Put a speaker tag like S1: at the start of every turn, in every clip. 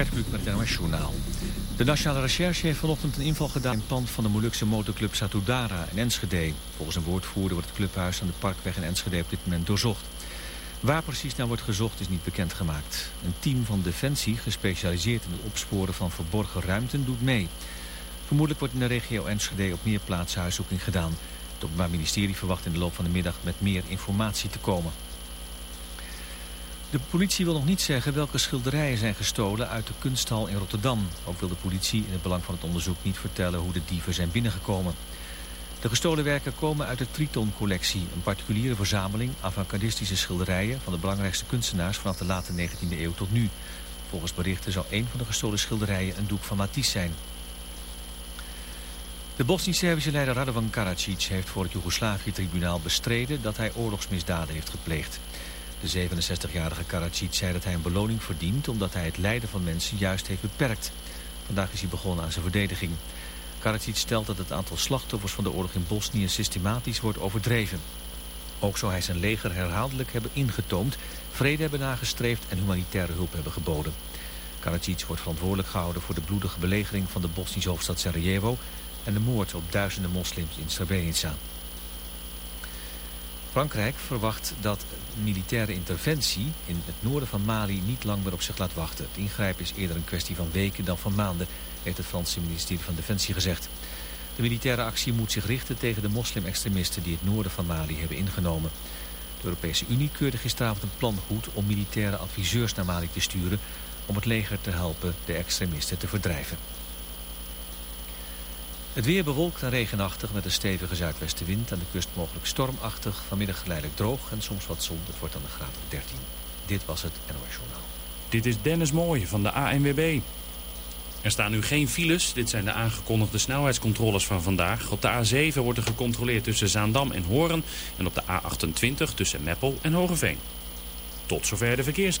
S1: Gert Kluk met het NOS. De Nationale Recherche heeft vanochtend een inval gedaan in het pand van de Molukse motorclub Satudara in Enschede. Volgens een woordvoerder wordt het clubhuis aan de Parkweg in Enschede op dit moment doorzocht. Waar precies naar wordt gezocht is niet bekendgemaakt. Een team van Defensie, gespecialiseerd in het opsporen van verborgen ruimten, doet mee. Vermoedelijk wordt in de regio Enschede op meer plaatsen huiszoeking gedaan. Het Openbaar Ministerie verwacht in de loop van de middag met meer informatie te komen. De politie wil nog niet zeggen welke schilderijen zijn gestolen uit de kunsthal in Rotterdam. Ook wil de politie in het belang van het onderzoek niet vertellen hoe de dieven zijn binnengekomen. De gestolen werken komen uit de Triton-collectie, een particuliere verzameling avant-gardistische schilderijen van de belangrijkste kunstenaars vanaf de late 19e eeuw tot nu. Volgens berichten zou een van de gestolen schilderijen een doek van Matisse zijn. De Bosnisch-Servische leider Radovan Karadzic heeft voor het Joegoslavië-tribunaal bestreden dat hij oorlogsmisdaden heeft gepleegd. De 67-jarige Karadzic zei dat hij een beloning verdient omdat hij het lijden van mensen juist heeft beperkt. Vandaag is hij begonnen aan zijn verdediging. Karadzic stelt dat het aantal slachtoffers van de oorlog in Bosnië systematisch wordt overdreven. Ook zou hij zijn leger herhaaldelijk hebben ingetoomd, vrede hebben nagestreefd en humanitaire hulp hebben geboden. Karadzic wordt verantwoordelijk gehouden voor de bloedige belegering van de Bosnische hoofdstad Sarajevo en de moord op duizenden moslims in Srebrenica. Frankrijk verwacht dat militaire interventie in het noorden van Mali niet lang meer op zich laat wachten. Het ingrijpen is eerder een kwestie van weken dan van maanden, heeft het Franse ministerie van Defensie gezegd. De militaire actie moet zich richten tegen de moslim-extremisten die het noorden van Mali hebben ingenomen. De Europese Unie keurde gisteravond een plan goed om militaire adviseurs naar Mali te sturen om het leger te helpen de extremisten te verdrijven. Het weer bewolkt en regenachtig met een stevige zuidwestenwind. Aan de kust mogelijk stormachtig. Vanmiddag geleidelijk droog en soms wat zon. Het wordt dan de graad 13. Dit was het NOS.
S2: Dit is Dennis Mooij van de ANWB. Er staan nu geen files. Dit zijn de aangekondigde snelheidscontroles van vandaag. Op de A7 wordt er gecontroleerd tussen Zaandam en Horen. En op de A28 tussen Meppel en Hogeveen. Tot zover de verkeers.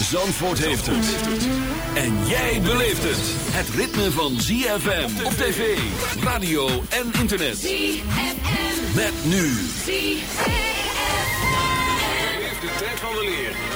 S3: Zandvoort heeft het. En jij beleeft het. Het ritme van ZFM op tv, radio en internet.
S4: ZFM.
S3: Met nu.
S5: Heeft de tijd van weleer.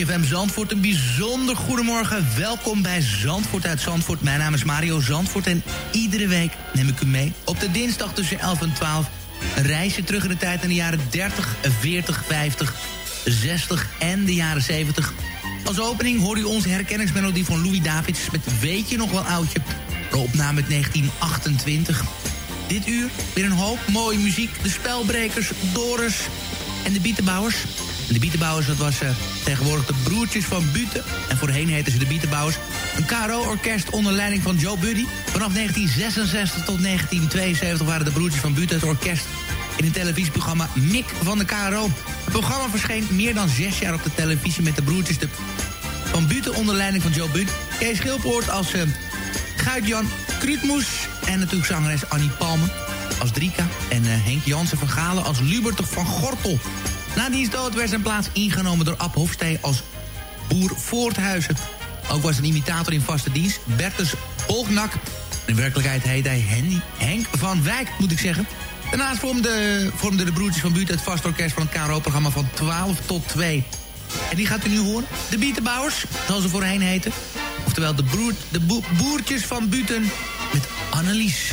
S6: ZFM Zandvoort, een bijzonder goedemorgen. Welkom bij Zandvoort uit Zandvoort. Mijn naam is Mario Zandvoort en iedere week neem ik u mee... op de dinsdag tussen 11 en 12 een reisje terug in de tijd... in de jaren 30, 40, 50, 60 en de jaren 70. Als opening hoor u onze herkenningsmelodie van Louis Davids... met Weet je nog wel oudje, de opname uit 1928... Dit uur weer een hoop mooie muziek. De Spelbrekers, Doris en de Bietenbouwers. De Bietenbouwers, dat was eh, tegenwoordig de broertjes van Buten. En voorheen heten ze de Bietenbouwers. Een KRO-orkest onder leiding van Joe Buddy. Vanaf 1966 tot 1972 waren de broertjes van Buten het orkest... in het televisieprogramma Mick van de KRO. Het programma verscheen meer dan zes jaar op de televisie... met de broertjes de van Buten onder leiding van Joe Butte. Kees Schilpoort als uh, Guit-Jan Kruutmoes... en natuurlijk zangeres Annie Palmer als Drika... en eh, Henk Jansen van Galen als Lubert van Gortel. Na diens dood werd zijn plaats ingenomen door Ab Hofstee als boer Voorthuizen. Ook was een imitator in vaste dienst, Bertus Bolgnak. In werkelijkheid heet hij Henk van Wijk, moet ik zeggen. Daarnaast vormden vormde de broertjes van Buurt het vast orkest van het KRO-programma van 12 tot 2. En die gaat u nu horen. De Bietenbouwers, zoals ze voorheen heten. Oftewel de, broer, de boe- boertjes van Buten met Annelies.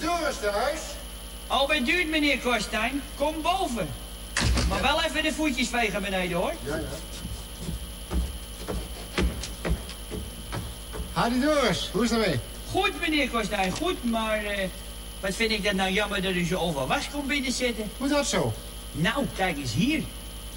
S7: Is Doris thuis?
S8: Alweer duurt, meneer Korstijn. Kom boven. Maar wel even de voetjes vegen beneden, hoor.
S7: Ja, ja. Hadi Doris, hoe is het ermee?
S8: Goed, meneer Korstijn, goed, maar... eh, wat vind ik dat nou jammer dat u zo overwas komt binnenzitten.
S7: Hoe dat zo?
S8: Nou, kijk eens hier.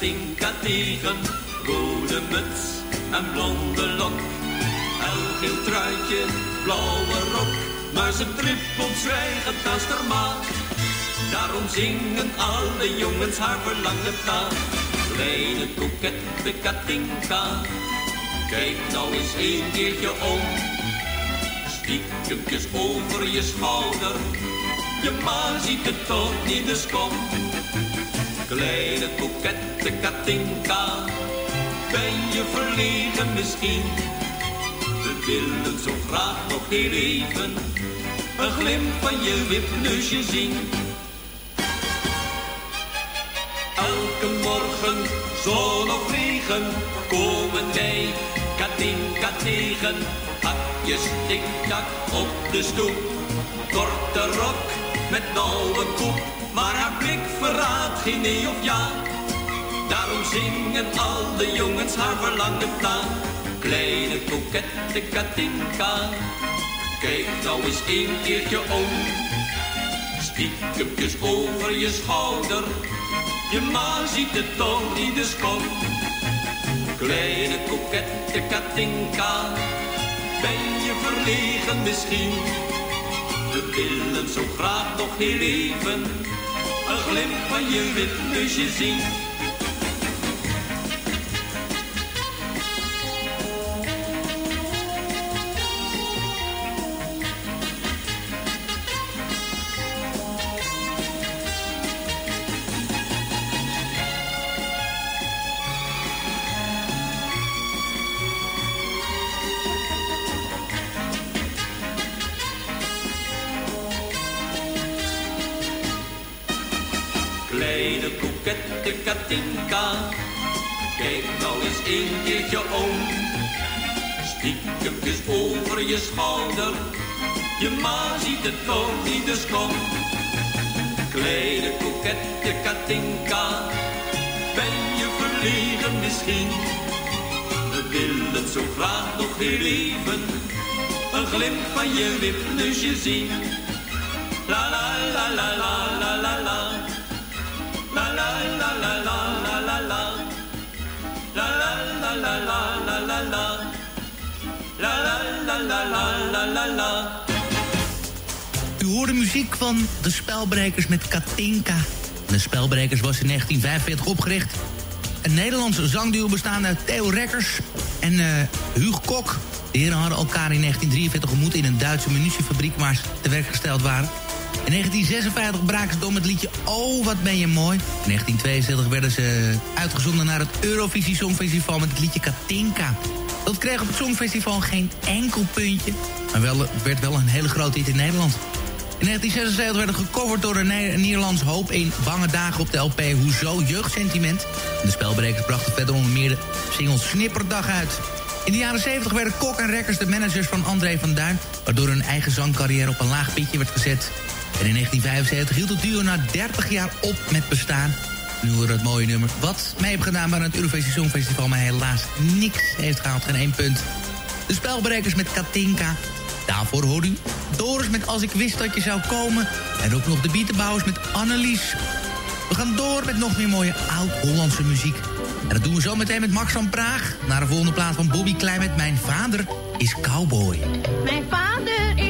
S9: Katinka tegen. Rode muts en blonde lok. Elgeel truitje, blauwe rok. Maar ze trippelt zwijgend naast haar maat. Daarom zingen alle jongens haar verlangen taal. Kleine kokette Katinka. Kijk nou eens een keertje om. Stiekempjes over je schouder. Je ma ziet het toch niet, dus kom. Kleine kokette Katinka. Ben je verlegen misschien? We willen zo graag nog heel even. Een glimp van je wipneusje zien. Elke morgen, zon of regen, komen wij Katinka tegen. Hakjes tik-tak op de stoep, korte rok met nauwe koep. Maar haar blik verraadt geen nee of ja. Daarom zingen al de jongens haar verlangen na. Kleine kokette Katinka, kijk nou eens een keertje om. Stiekempjes over je schouder, je ma ziet het toch niet, dus kom. Kleine kokette Katinka, ben je verlegen misschien? We willen zo graag nog heel even een glimp van je wipneusje zien. Je schouder, je ma ziet het toch niet, dus kom. Kleine kokette Katinka, ben je verlegen misschien? We willen zo graag nog heel even, een glimp van je wipneusje zien.
S6: U hoorde muziek van de Spelbrekers met Katinka. De Spelbrekers was in 1945 opgericht. Een Nederlandse zangduo bestaande uit Theo Rekkers en uh, Huug Kok. De heren hadden elkaar in 1943 ontmoet in een Duitse munitiefabriek waar ze te werk gesteld waren. In 1956 braken ze door met het liedje Oh, wat ben je mooi. In 1972 werden ze uitgezonden naar het Eurovisie Songfestival met het liedje Katinka. Dat kreeg op het Songfestival geen enkel puntje, maar wel, werd wel een hele grote hit in Nederland. In 1976 werden gecoverd door een Nederlands hoop in Bange Dagen op de LP Hoezo Jeugdsentiment. De spelbrekers brachten verder onder meer de single Snipperdag uit. In de jaren 70 werden Kok en Rekkers de managers van André van Duin... waardoor hun eigen zangcarrière op een laag pitje werd gezet. En in 1975 hield het duo na 30 jaar op met bestaan. Nu horen het mooie nummer. Wat mij heeft gedaan bij het Eurovisie Songfestival... maar helaas niks heeft gehaald, geen één punt. De spelbrekers met Katinka. Daarvoor hoor u Doris met Als ik wist dat je zou komen. En ook nog de Bietenbouwers met Annelies. We gaan door met nog meer mooie oud-Hollandse muziek. En dat doen we zo meteen met Max van Praag. Naar de volgende plaats van Bobby Klein met Mijn Vader is Cowboy.
S10: Mijn vader is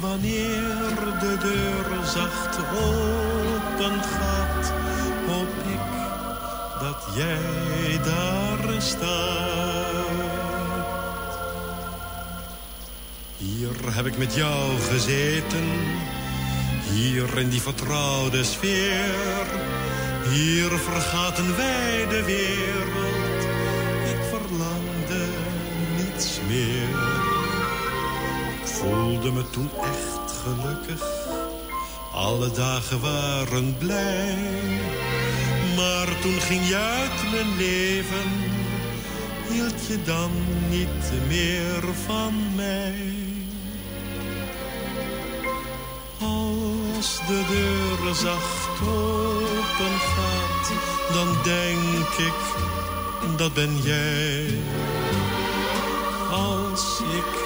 S11: wanneer de deur zacht open gaat, hoop ik dat jij daar staat. Hier heb ik met jou gezeten, hier in die vertrouwde sfeer. Hier vergaten wij de wereld, voelde me toen echt gelukkig, alle dagen waren blij. Maar toen ging je uit mijn leven, hield je dan niet meer van mij. Als de deur zacht open gaat, dan denk ik, dat ben jij. Als ik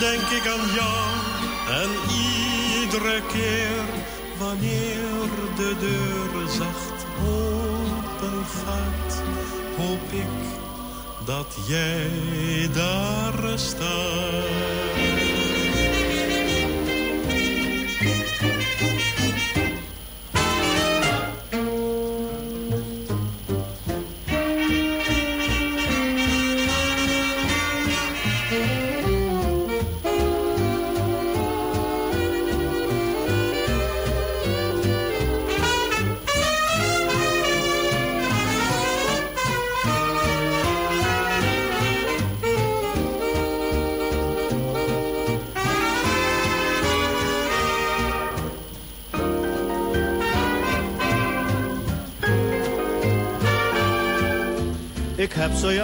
S11: Denk ik aan jou. En iedere keer wanneer de deur zacht open gaat, hoop ik dat jij daar staat.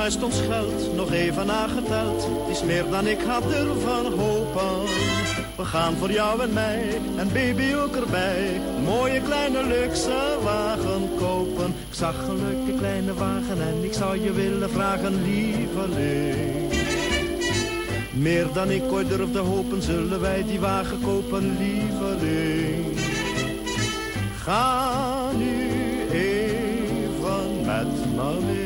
S12: Heb zojuist ons geld nog even nageteld. Is meer dan ik had durven hopen. We gaan voor jou en mij en baby ook erbij. Mooie kleine luxe wagen kopen. Ik zag een leuke kleine wagen en ik zou je willen vragen, lieveling. Meer dan ik ooit durfde hopen, zullen wij die wagen kopen, lieveling. Ga nu even met me.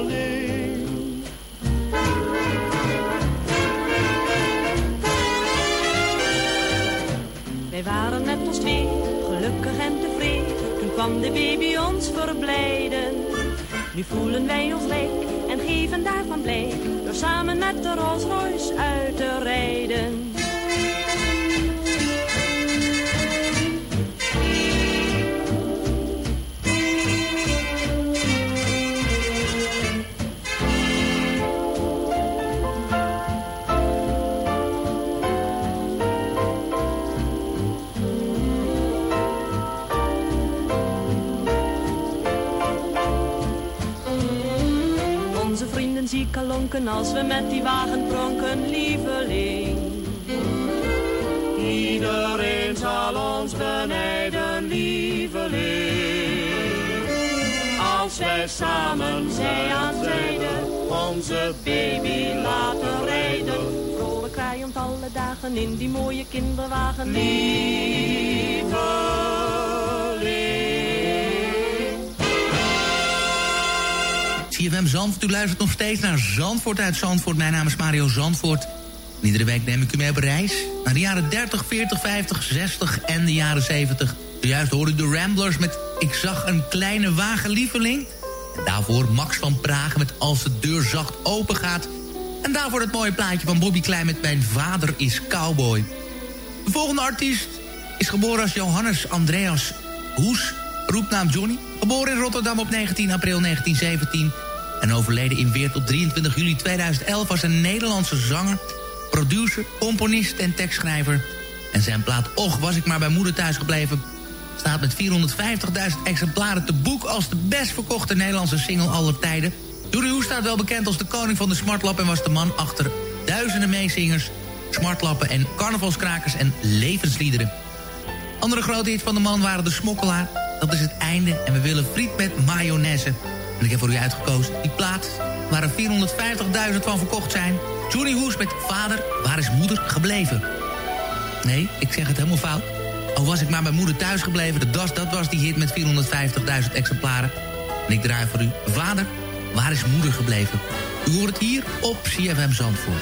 S13: Wij waren met ons twee, gelukkig en tevreden. Toen kwam de baby ons verblijden. Nu voelen wij ons rijk en geven daarvan blij. Door samen met de Rolls Royce uit te rijden. Kalonken als we met die wagen pronken, lieveling. Iedereen zal ons benijden, lieveling. Als wij samen zij aan zijde onze baby laten rijden. Vrolijk krijgend alle dagen in die mooie kinderwagen, lieveling.
S6: Zandvoort, u luistert nog steeds naar Zandvoort uit Zandvoort. Mijn naam is Mario Zandvoort. En iedere week neem ik u mee op reis naar de jaren 30, 40, 50, 60 en de jaren 70. Zojuist hoorde u de Ramblers met Ik zag een kleine wagenlieveling. En daarvoor Max van Praag met Als de deur zacht open gaat. En daarvoor het mooie plaatje van Bobby Klein met Mijn vader is cowboy. De volgende artiest is geboren als Johannes Andreas Hoes, roepnaam Johnny. Geboren in Rotterdam op 19 april 1917 en overleden in Weert op 23 juli 2011 was een Nederlandse zanger, producer, componist en tekstschrijver. En zijn plaat Och was ik maar bij moeder thuis gebleven staat met 450.000 exemplaren te boek als de best verkochte Nederlandse single aller tijden. Johnny Hoes staat wel bekend als de koning van de smartlap en was de man achter duizenden meezingers, smartlappen en carnavalskrakers en levensliederen. Andere grote hits van de man waren De Smokkelaar, Dat is het einde en we willen friet met mayonaise. En ik heb voor u uitgekozen die plaat waar er 450.000 van verkocht zijn. Johnny Hoes met Vader, waar is moeder gebleven? Nee, ik zeg het helemaal fout. Al was ik maar bij moeder thuis gebleven, de das, dat was die hit met 450.000 exemplaren. En ik draai voor u, vader, waar is moeder gebleven? U hoort het hier op CFM Zandvoort.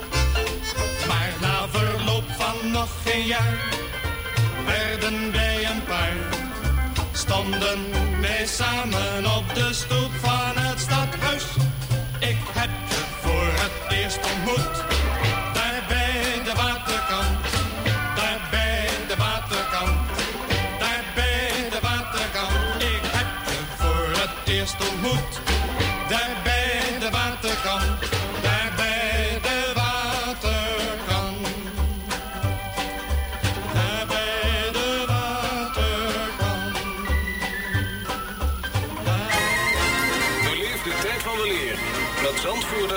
S14: Geen jaar werden wij een paar. Stonden wij samen op de stoep van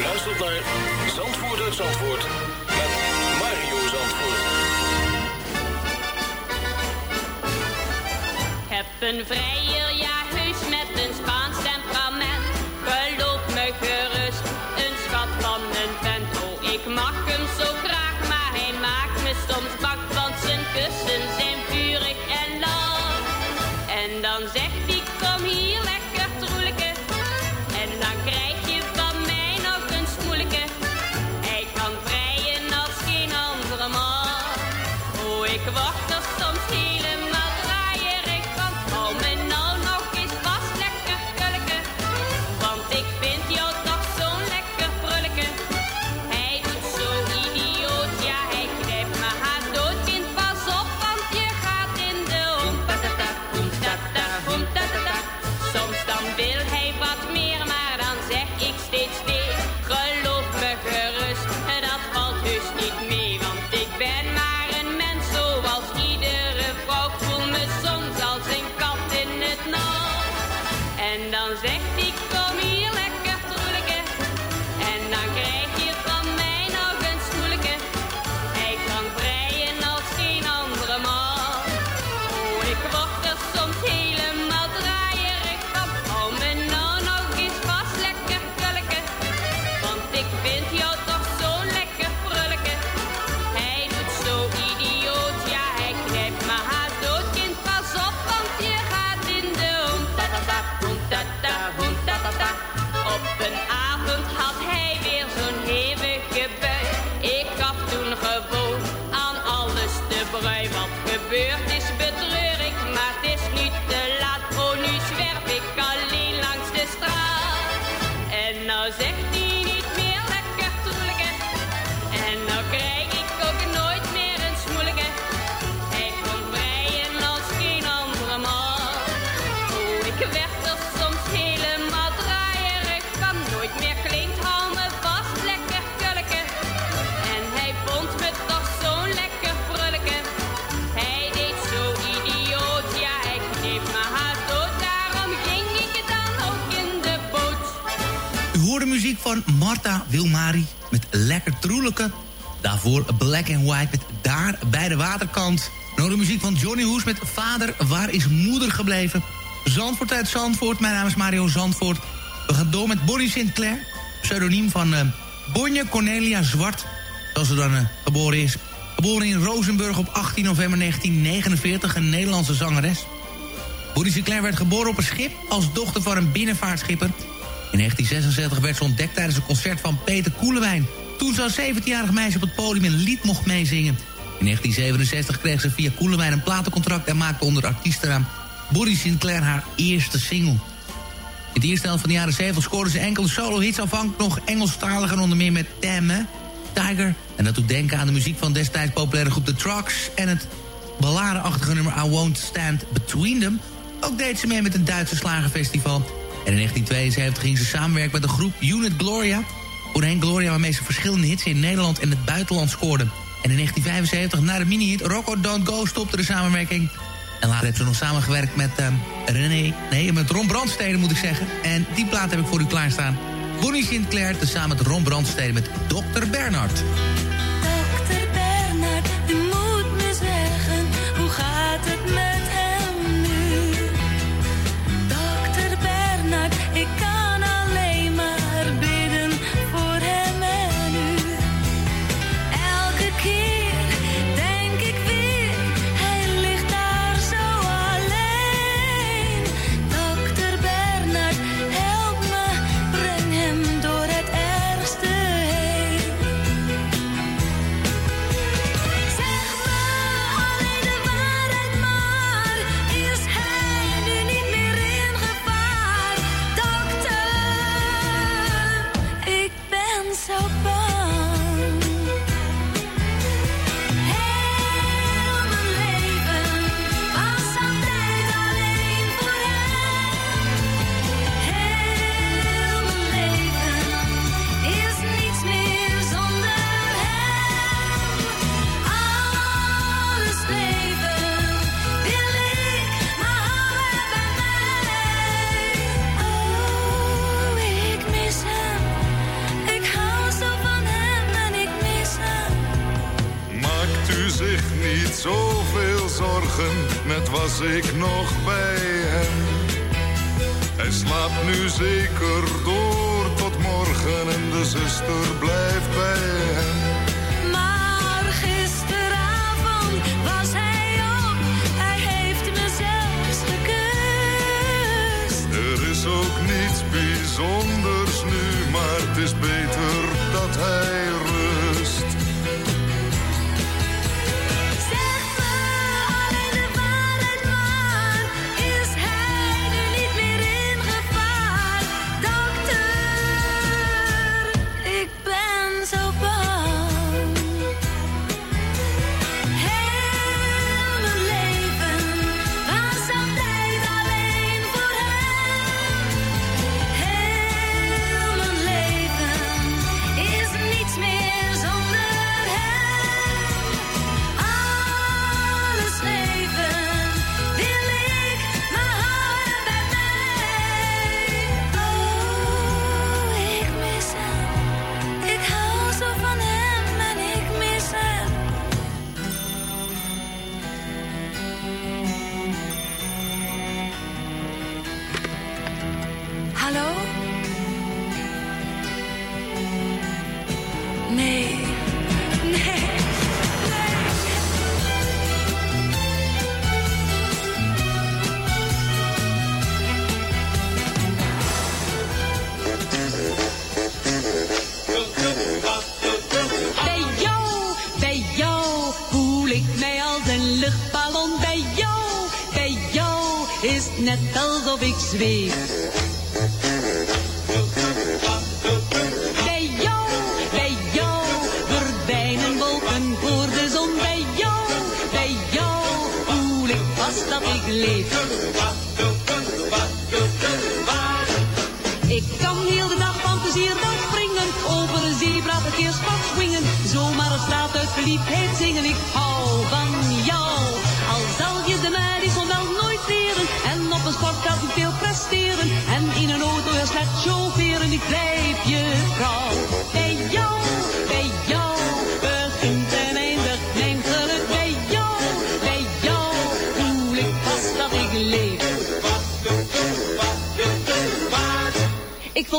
S5: U luistert naar Zandvoort uit Zandvoort met Mario Zandvoort.
S15: Heb een vrijer, ja heus met een Spaans temperament. Geloof me gerust, een schat van een vent. Oh, ik mag hem zo graag, maar hij maakt me soms bak. Want zijn kussen
S6: Marta Wilmari met Lekker Troelijke. Daarvoor Black and White met Daar bij de waterkant. Nou de muziek van Johnny Hoes met Vader, waar is moeder gebleven? Zandvoort uit Zandvoort, mijn naam is Mario Zandvoort. We gaan door met Bonnie Sinclair, pseudoniem van uh, Bonje Cornelia Zwart. Zoals ze dan uh, geboren is. Geboren in Rozenburg op 18 november 1949, een Nederlandse zangeres. Bonnie Sinclair werd geboren op een schip als dochter van een binnenvaartschipper. In 1966 werd ze ontdekt tijdens een concert van Peter Koelewijn. Toen als 17-jarig meisje op het podium een lied mocht meezingen. In 1967 kreeg ze via Koelewijn een platencontract... en maakte onder artiestennaam Bonnie Sinclair haar eerste single. In de eerste helft van de jaren 70 scoorde ze enkele solo-hits... afhankelijk nog Engelstalig en onder meer met Damn, Tiger. En dat doet denken aan de muziek van destijds populaire groep The Trucks... en het balladeachtige nummer I Won't Stand Between Them. Ook deed ze mee met een Duitse slagerfestival. En in 1972 ging ze samenwerken met de groep Unit Gloria... Voorheen Gloria waarmee ze verschillende hits in Nederland en het buitenland scoorde. En in 1975, na de mini-hit Rocco Don't Go, stopte de samenwerking. En later heeft ze nog samengewerkt met uh, René, nee, met Ron Brandstede moet ik zeggen. En die plaat heb ik voor u klaarstaan. Bonnie Sinclair, tezamen met Ron Brandstede met Dr. Bernard.
S16: Bij.
S17: Hij slaapt nu zeker door tot morgen en de zuster blijft bij hem.
S18: Net alsof ik zweef. Bij jou, bij jou verdwijnen wolken voor de zon. Bij jou, bij jou voel ik vast dat ik leef. Ik kan heel de dag van plezier springen, over een zebraverkeerspad swingen, zomaar een straat uit verliefdheid zingen. Ik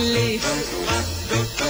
S17: Pas dat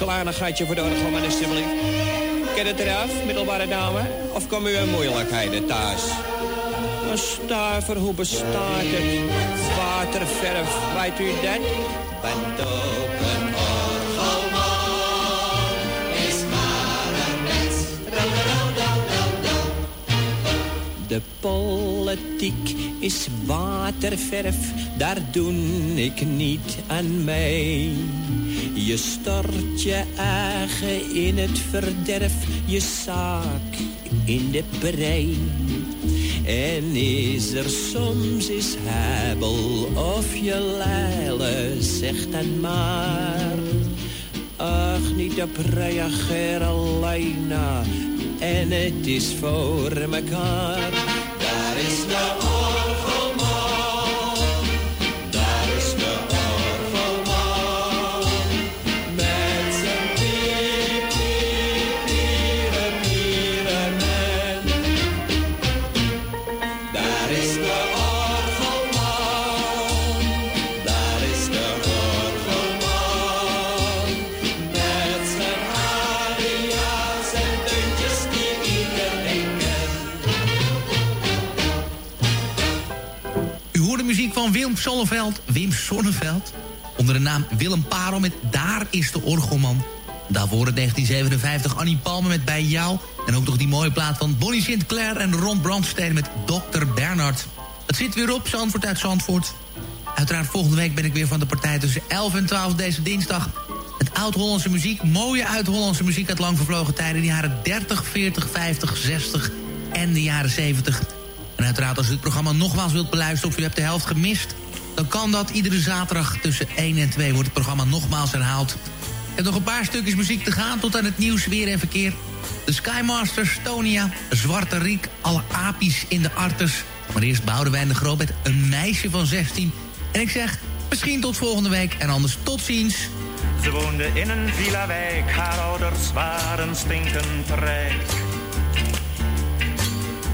S19: een kleinigheidje voor de orgelman, alsjeblieft. Ken het eraf, middelbare dame? Of komen u in moeilijkheden thuis? Een stuiver, hoe bestaat het? Waterverf, weet u dat?
S9: Bent ook een orgelman, is maar een mens.
S19: De politiek is waterverf, daar doe ik niet aan mee. Je stort je eigen in het verderf, je zaak in de prei. En is er soms is hebel of je leile, zeg dan maar. Ach, niet op reageer alleen en het is voor mekaar.
S9: Daar is de
S6: Sonneveld, Wim Sonneveld. Onder de naam Willem Parel met Daar is de Orgelman. Daarvoor in 1957 Annie Palmer met Bij Jou. En ook nog die mooie plaat van Bonnie Sinclair en Ron Brandstede met Dr. Bernard. Het zit weer op, Zandvoort uit Zandvoort. Uiteraard volgende week ben ik weer van de partij tussen 11 en 12 deze dinsdag. Het oud-Hollandse muziek, mooie oud-Hollandse muziek uit lang vervlogen tijden. In de jaren 30, 40, 50, 60 en de jaren 70. En uiteraard als u het programma nogmaals wilt beluisteren of u hebt de helft gemist... dan kan dat iedere zaterdag tussen 1 en 2 wordt het programma nogmaals herhaald. En nog een paar stukjes muziek te gaan tot aan het nieuws, weer en verkeer. De Skymasters, Tonia, Zwarte Riek, alle apies in de arters. Maar eerst wij de Groot met een meisje van 16. En ik zeg, misschien tot volgende week en anders tot ziens.
S20: Ze woonde in een villa-wijk, haar ouders waren stinkend rijk.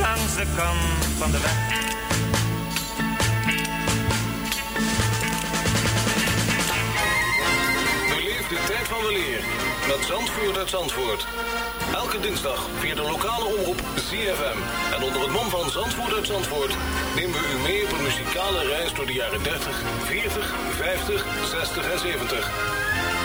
S20: langs de kant van de weg.
S5: Beleef de tijd van de leer met Zandvoort uit Zandvoort. Elke dinsdag via de lokale omroep ZFM. En onder het mom van Zandvoort uit Zandvoort... nemen we u mee op een muzikale reis door de jaren 30, 40, 50, 60 en 70...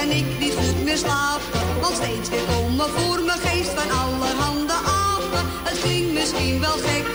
S21: kan ik niet goed meer slapen. Want steeds weer komen voor mijn geest van allerhande apen. Het klinkt misschien wel gek,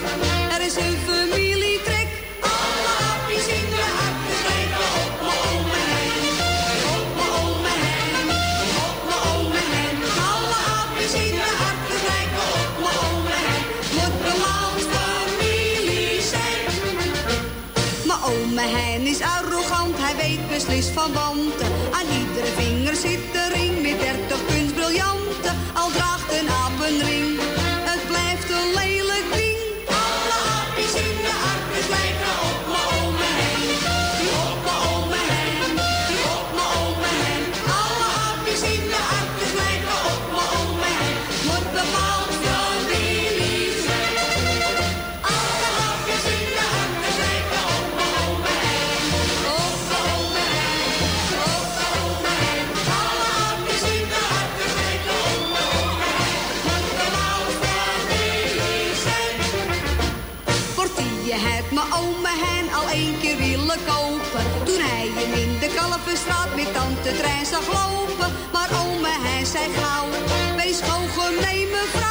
S4: Je hebt mijn oma hen al één keer willen kopen. Toen
S21: hij hem in de Kalverstraat met tante Trein zag lopen. Maar oma hen zei gauw, wees schoon nemen vrouw.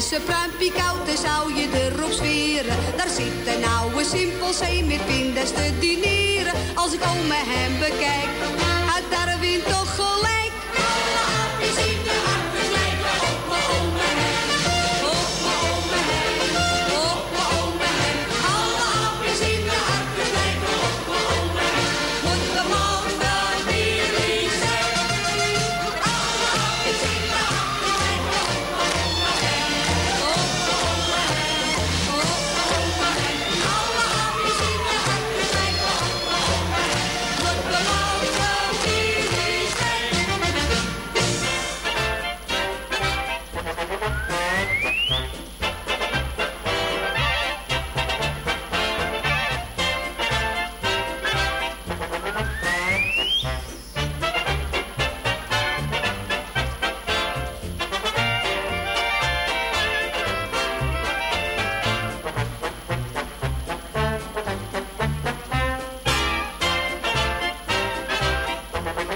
S21: Koud, dan zou je erop zweren. Daar zit een oude simpelzee met pindas te dineren. Als ik oma hem bekijk, uit daar wint toch gelijk.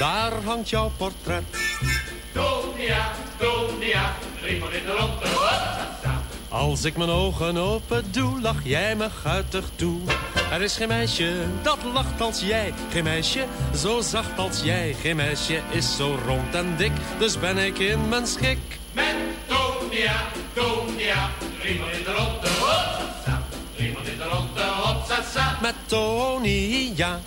S11: daar hangt jouw portret.
S22: Tonia, Tonia, driemaal in de ronde.
S11: Als ik mijn ogen open doe, lach jij me guitig toe. Er is geen meisje dat lacht als jij. Geen meisje zo zacht als jij. Geen meisje is zo rond en dik, dus ben ik in mijn schik.
S22: Met Tonia, Tonia, driemaal in de ronde. Hopsasa, driemaal in de ronde.
S11: Met Tony, ja.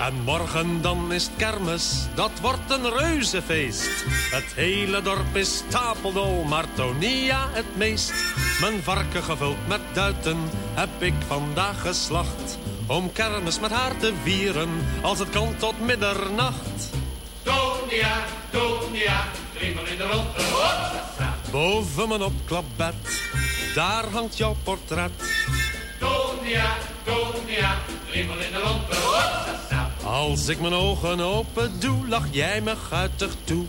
S11: En morgen dan is het kermis, dat wordt een reuzefeest. Het hele dorp is stapeldol, maar Tonia het meest. Mijn varken gevuld met duiten heb ik vandaag geslacht. Om kermis met haar te vieren, als het kan tot middernacht.
S22: Tonia, Tonia, driemaal in de ronde.
S11: Boven mijn opklapbed, daar hangt jouw portret.
S22: Tonia, Tonia, driemaal in de ronde.
S11: Als ik mijn ogen open doe, lach jij me guitig toe.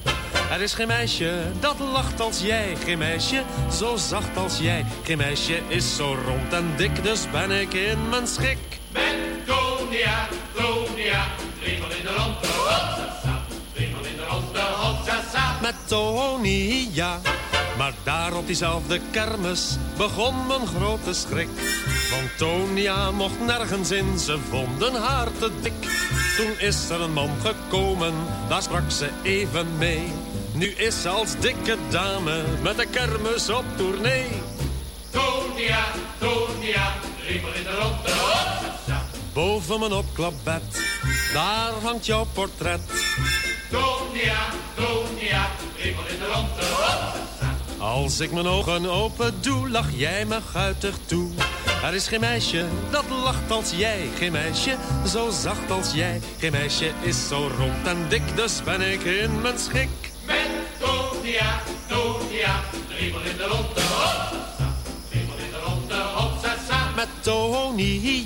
S11: Er is geen meisje dat lacht als jij. Geen meisje zo zacht als jij. Geen meisje is zo rond en dik, dus ben ik in mijn schik.
S22: Met Tonia, Tonia, driemaal in de ronde. Hopsasa, driemaal in de ronde. Hopsasa.
S11: Met Tony, ja. Maar daar op diezelfde kermis begon mijn grote schrik. Want Tonia mocht nergens in, ze vonden haar te dik. Toen is er een man gekomen, daar sprak ze even mee. Nu is ze als dikke dame met de kermis op tournee.
S22: Tonia, Tonia, driemaal in de ronde. Hopsasa.
S11: Boven mijn opklapbed, daar hangt jouw portret.
S22: Tonia, Tonia, driemaal in de ronde.
S11: Als ik mijn ogen open doe, lach jij me guitig toe. Er is geen meisje dat lacht als jij. Geen meisje zo zacht als jij. Geen meisje is zo rond en dik, dus ben ik in mijn schik.
S22: Met Tonia, Tonia, driemaal in de ronde. Hopsasa. Driemaal in de ronde. Hopsasa.
S11: Met Tony,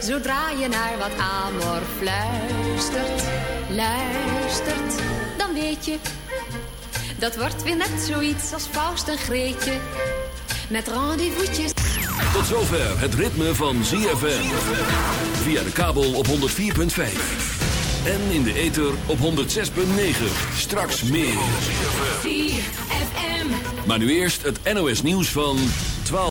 S23: Zodra je naar wat amor fluistert, luistert, dan weet je. Dat wordt weer net zoiets als Faust en Greetje. Met rendezvous'tjes.
S24: Tot zover het ritme van ZFM. Via de kabel op 104.5. En in de ether op 106.9. Straks meer.
S4: ZFM.
S24: Maar nu eerst het NOS nieuws van 12.